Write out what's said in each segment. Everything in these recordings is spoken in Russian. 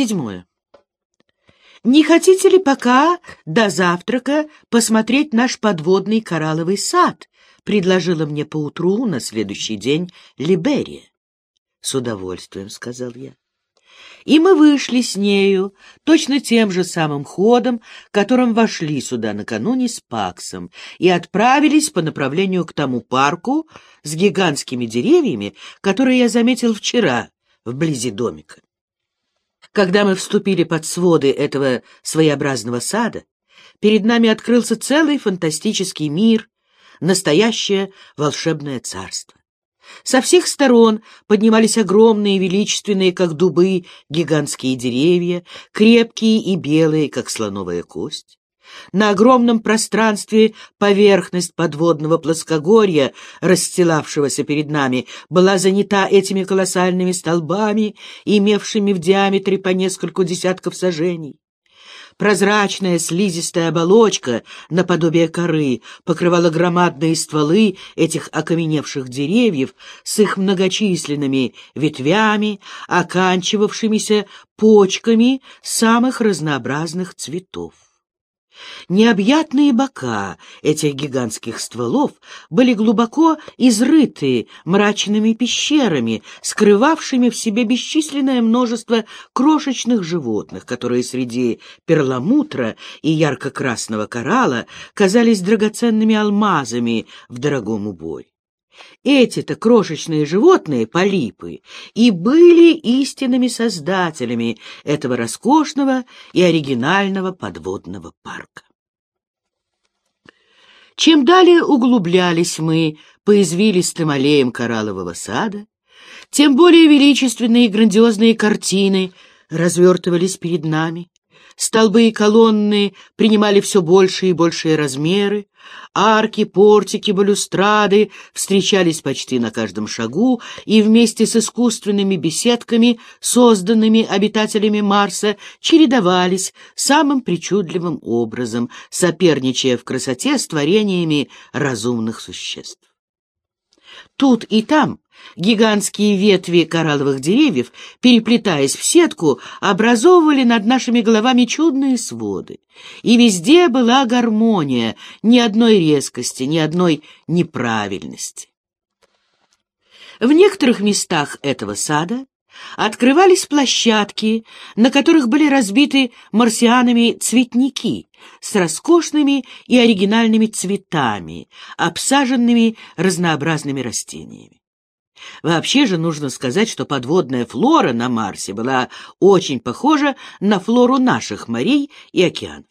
Седьмое. Не хотите ли пока до завтрака посмотреть наш подводный коралловый сад? Предложила мне поутру на следующий день Либерия. С удовольствием, сказал я. И мы вышли с нею точно тем же самым ходом, которым вошли сюда накануне с Паксом, и отправились по направлению к тому парку с гигантскими деревьями, которые я заметил вчера вблизи домика. Когда мы вступили под своды этого своеобразного сада, перед нами открылся целый фантастический мир, настоящее волшебное царство. Со всех сторон поднимались огромные, величественные, как дубы, гигантские деревья, крепкие и белые, как слоновая кость. На огромном пространстве поверхность подводного плоскогорья, расстилавшегося перед нами, была занята этими колоссальными столбами, имевшими в диаметре по нескольку десятков сажений. Прозрачная слизистая оболочка, наподобие коры, покрывала громадные стволы этих окаменевших деревьев с их многочисленными ветвями, оканчивавшимися почками самых разнообразных цветов. Необъятные бока этих гигантских стволов были глубоко изрыты мрачными пещерами, скрывавшими в себе бесчисленное множество крошечных животных, которые среди перламутра и ярко-красного коралла казались драгоценными алмазами в дорогом уборе. Эти-то крошечные животные, полипы, и были истинными создателями этого роскошного и оригинального подводного парка. Чем далее углублялись мы по извилистым аллеям кораллового сада, тем более величественные и грандиозные картины развертывались перед нами. Столбы и колонны принимали все большие и большие размеры, арки, портики, балюстрады встречались почти на каждом шагу, и вместе с искусственными беседками, созданными обитателями Марса, чередовались самым причудливым образом, соперничая в красоте с творениями разумных существ. Тут и там Гигантские ветви коралловых деревьев, переплетаясь в сетку, образовывали над нашими головами чудные своды. И везде была гармония, ни одной резкости, ни одной неправильности. В некоторых местах этого сада открывались площадки, на которых были разбиты марсианами цветники с роскошными и оригинальными цветами, обсаженными разнообразными растениями. Вообще же нужно сказать, что подводная флора на Марсе была очень похожа на флору наших морей и океанов.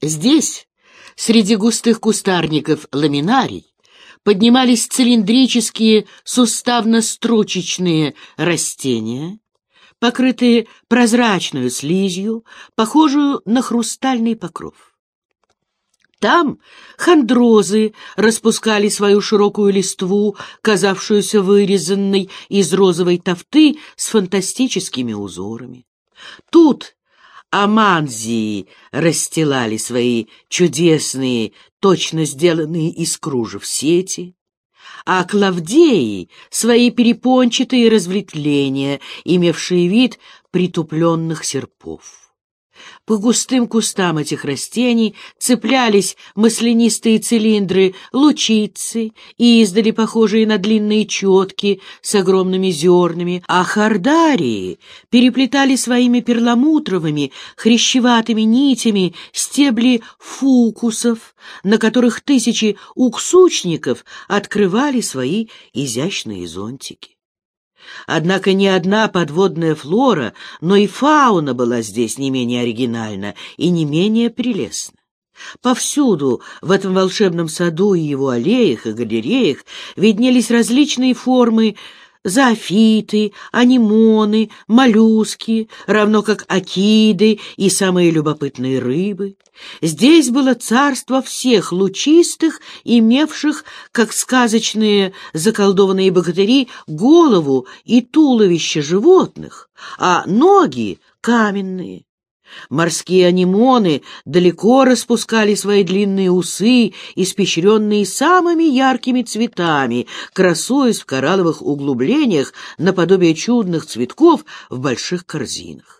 Здесь, среди густых кустарников ламинарий, поднимались цилиндрические суставно-стручечные растения, покрытые прозрачную слизью, похожую на хрустальный покров. Там хондрозы распускали свою широкую листву, казавшуюся вырезанной из розовой тофты с фантастическими узорами. Тут аманзии расстилали свои чудесные, точно сделанные из кружев сети, а клавдеи — свои перепончатые развлечения, имевшие вид притупленных серпов. По густым кустам этих растений цеплялись маслянистые цилиндры лучицы, издали похожие на длинные четки с огромными зернами, а хардарии переплетали своими перламутровыми, хрящеватыми нитями стебли фукусов, на которых тысячи уксучников открывали свои изящные зонтики. Однако не одна подводная флора, но и фауна была здесь не менее оригинальна и не менее прелестна. Повсюду, в этом волшебном саду и его аллеях и галереях, виднелись различные формы зоофиты, анимоны, моллюски, равно как акиды и самые любопытные рыбы. Здесь было царство всех лучистых, имевших, как сказочные заколдованные богатыри, голову и туловище животных, а ноги — каменные. Морские анимоны далеко распускали свои длинные усы, испещренные самыми яркими цветами, красуясь в коралловых углублениях наподобие чудных цветков в больших корзинах.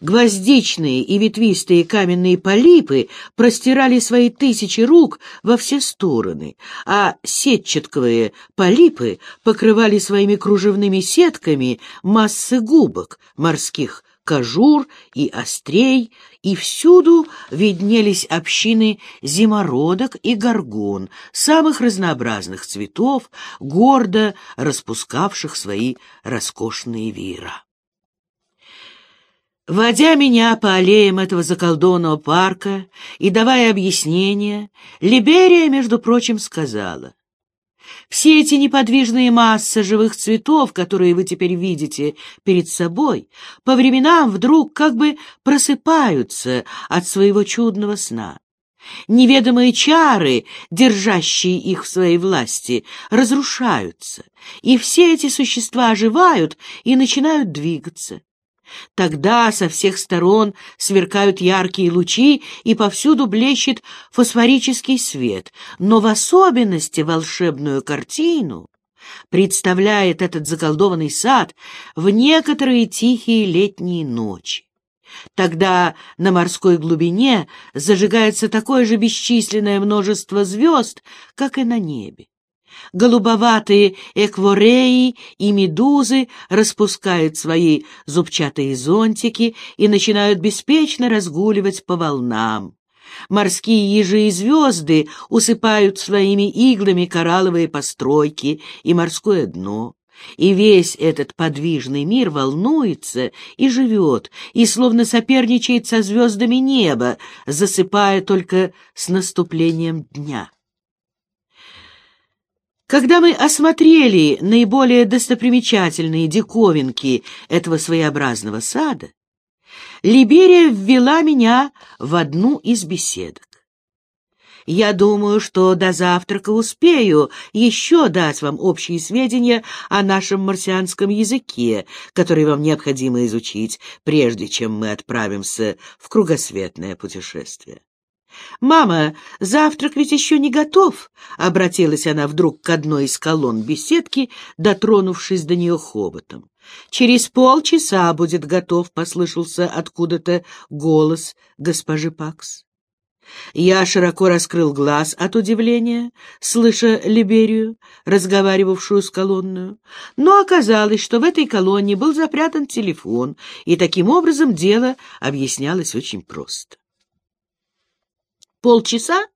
Гвоздичные и ветвистые каменные полипы простирали свои тысячи рук во все стороны, а сетчатковые полипы покрывали своими кружевными сетками массы губок, морских кожур и острей, и всюду виднелись общины зимородок и горгон, самых разнообразных цветов, гордо распускавших свои роскошные веера. Водя меня по аллеям этого заколдованного парка и давая объяснения, Либерия, между прочим, сказала — все эти неподвижные массы живых цветов, которые вы теперь видите перед собой, по временам вдруг как бы просыпаются от своего чудного сна. Неведомые чары, держащие их в своей власти, разрушаются, и все эти существа оживают и начинают двигаться. Тогда со всех сторон сверкают яркие лучи, и повсюду блещет фосфорический свет, но в особенности волшебную картину представляет этот заколдованный сад в некоторые тихие летние ночи. Тогда на морской глубине зажигается такое же бесчисленное множество звезд, как и на небе. Голубоватые эквореи и медузы распускают свои зубчатые зонтики и начинают беспечно разгуливать по волнам. Морские ежи и звезды усыпают своими иглами коралловые постройки и морское дно. И весь этот подвижный мир волнуется и живет, и словно соперничает со звездами неба, засыпая только с наступлением дня. Когда мы осмотрели наиболее достопримечательные диковинки этого своеобразного сада, Либерия ввела меня в одну из беседок. Я думаю, что до завтрака успею еще дать вам общие сведения о нашем марсианском языке, который вам необходимо изучить, прежде чем мы отправимся в кругосветное путешествие. «Мама, завтрак ведь еще не готов», — обратилась она вдруг к одной из колонн беседки, дотронувшись до нее хоботом. «Через полчаса будет готов», — послышался откуда-то голос госпожи Пакс. Я широко раскрыл глаз от удивления, слыша Либерию, разговаривавшую с колонную, но оказалось, что в этой колонне был запрятан телефон, и таким образом дело объяснялось очень просто. Полчаса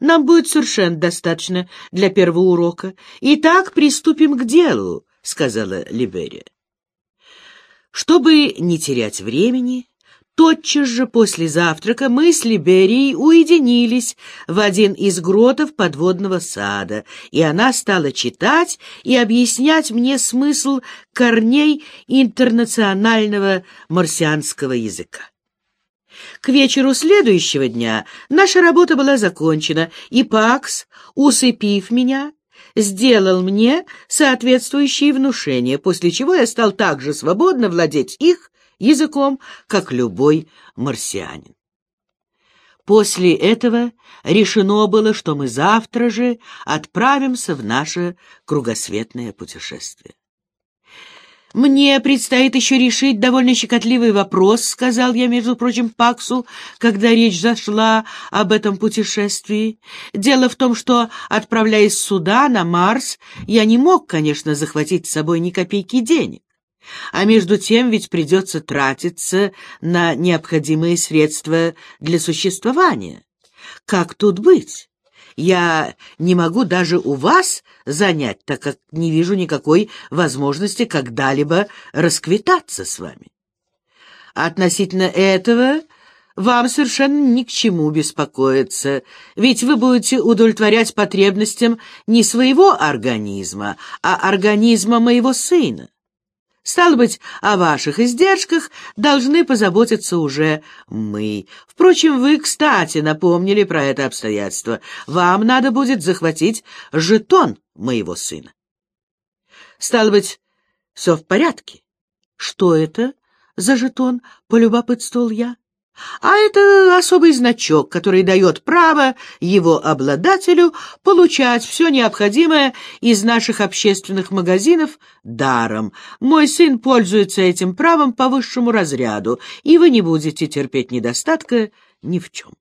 нам будет совершенно достаточно для первого урока. Итак, приступим к делу, — сказала Либерия. Чтобы не терять времени, тотчас же после завтрака мы с Либерией уединились в один из гротов подводного сада, и она стала читать и объяснять мне смысл корней интернационального марсианского языка. К вечеру следующего дня наша работа была закончена, и Пакс, усыпив меня, сделал мне соответствующие внушения, после чего я стал так же свободно владеть их языком, как любой марсианин. После этого решено было, что мы завтра же отправимся в наше кругосветное путешествие. «Мне предстоит еще решить довольно щекотливый вопрос», — сказал я, между прочим, Паксу, когда речь зашла об этом путешествии. «Дело в том, что, отправляясь сюда, на Марс, я не мог, конечно, захватить с собой ни копейки денег. А между тем ведь придется тратиться на необходимые средства для существования. Как тут быть?» Я не могу даже у вас занять, так как не вижу никакой возможности когда-либо расквитаться с вами. Относительно этого вам совершенно ни к чему беспокоиться, ведь вы будете удовлетворять потребностям не своего организма, а организма моего сына. Стало быть, о ваших издержках должны позаботиться уже мы. Впрочем, вы, кстати, напомнили про это обстоятельство. Вам надо будет захватить жетон моего сына. Стало быть, все в порядке. Что это за жетон, полюбопытствовал я. А это особый значок, который дает право его обладателю получать все необходимое из наших общественных магазинов даром. Мой сын пользуется этим правом по высшему разряду, и вы не будете терпеть недостатка ни в чем.